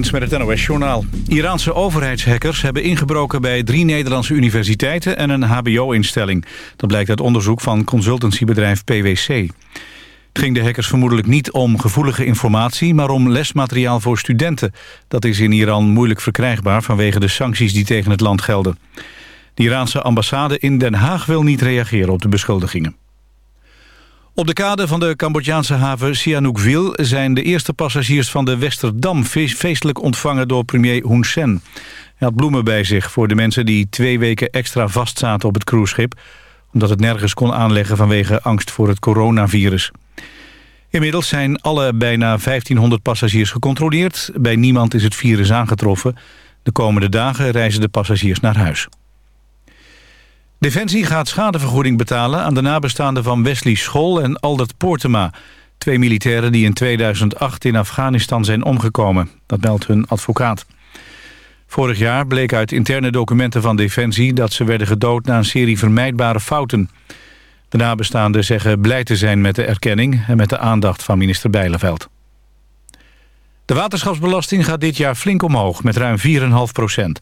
Met het NOS-journaal. Iraanse overheidshackers hebben ingebroken bij drie Nederlandse universiteiten en een hbo-instelling. Dat blijkt uit onderzoek van consultancybedrijf PwC. Het ging de hackers vermoedelijk niet om gevoelige informatie... maar om lesmateriaal voor studenten. Dat is in Iran moeilijk verkrijgbaar vanwege de sancties die tegen het land gelden. De Iraanse ambassade in Den Haag wil niet reageren op de beschuldigingen. Op de kade van de Cambodjaanse haven Sihanoukville... zijn de eerste passagiers van de Westerdam feestelijk ontvangen door premier Hun Sen. Hij had bloemen bij zich voor de mensen die twee weken extra vastzaten op het cruiseschip... omdat het nergens kon aanleggen vanwege angst voor het coronavirus. Inmiddels zijn alle bijna 1500 passagiers gecontroleerd. Bij niemand is het virus aangetroffen. De komende dagen reizen de passagiers naar huis. Defensie gaat schadevergoeding betalen aan de nabestaanden van Wesley Scholl en Aldert Poortema. Twee militairen die in 2008 in Afghanistan zijn omgekomen. Dat meldt hun advocaat. Vorig jaar bleek uit interne documenten van Defensie... dat ze werden gedood na een serie vermijdbare fouten. De nabestaanden zeggen blij te zijn met de erkenning... en met de aandacht van minister Bijleveld. De waterschapsbelasting gaat dit jaar flink omhoog, met ruim 4,5 procent.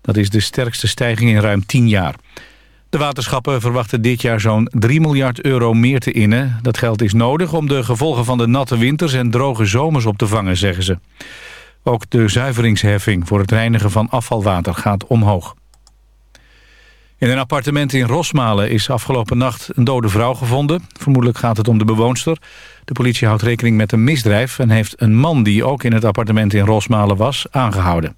Dat is de sterkste stijging in ruim 10 jaar. De waterschappen verwachten dit jaar zo'n 3 miljard euro meer te innen. Dat geld is nodig om de gevolgen van de natte winters en droge zomers op te vangen, zeggen ze. Ook de zuiveringsheffing voor het reinigen van afvalwater gaat omhoog. In een appartement in Rosmalen is afgelopen nacht een dode vrouw gevonden. Vermoedelijk gaat het om de bewoonster. De politie houdt rekening met een misdrijf... en heeft een man die ook in het appartement in Rosmalen was aangehouden.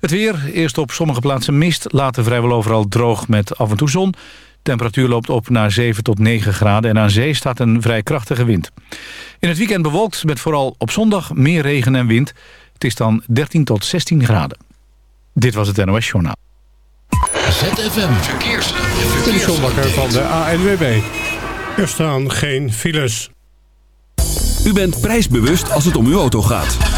Het weer, eerst op sommige plaatsen mist, later vrijwel overal droog met af en toe zon. Temperatuur loopt op naar 7 tot 9 graden en aan zee staat een vrij krachtige wind. In het weekend bewolkt met vooral op zondag meer regen en wind. Het is dan 13 tot 16 graden. Dit was het NOS Journaal. ZFM Verkeers. Verkeers. van de ANWB. Er staan geen files. U bent prijsbewust als het om uw auto gaat.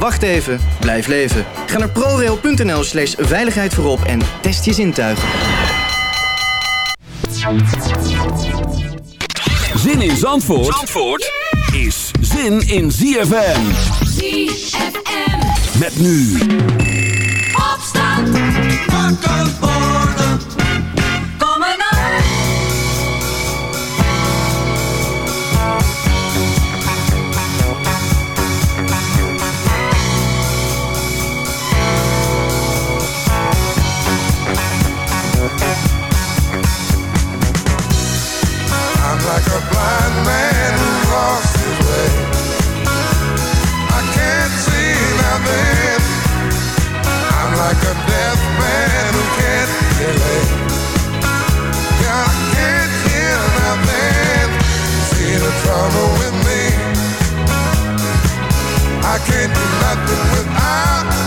Wacht even, blijf leven. Ga naar prorail.nl slash veiligheid voorop en test je zintuigen. Zin in Zandvoort, Zandvoort is zin in ZFM. ZFM. Met nu Opstand. Can't do nothing without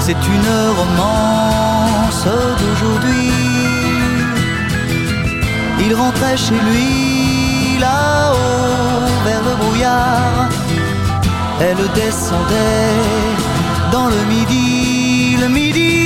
c'est une romance d'aujourd'hui. Il rentrait chez lui là-haut vers le brouillard, elle descendait dans le midi, le midi,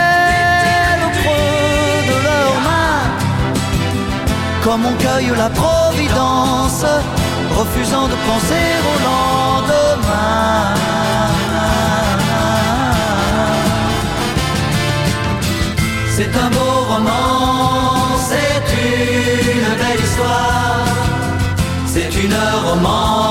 comme on cueille la providence, refusant de penser au lendemain. C'est un beau roman, c'est une belle histoire, c'est une romance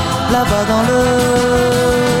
là-bas dans le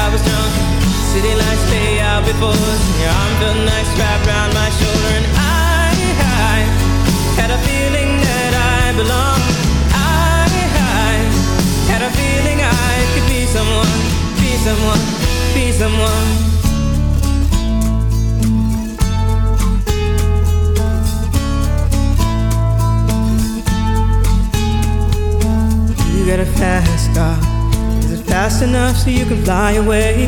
out before. Your arm felt nice wrapped around my shoulder And I, I had a feeling that I belonged I, I had a feeling I could be someone Be someone, be someone. You got a fast car. Is it fast enough so you can fly away?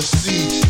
get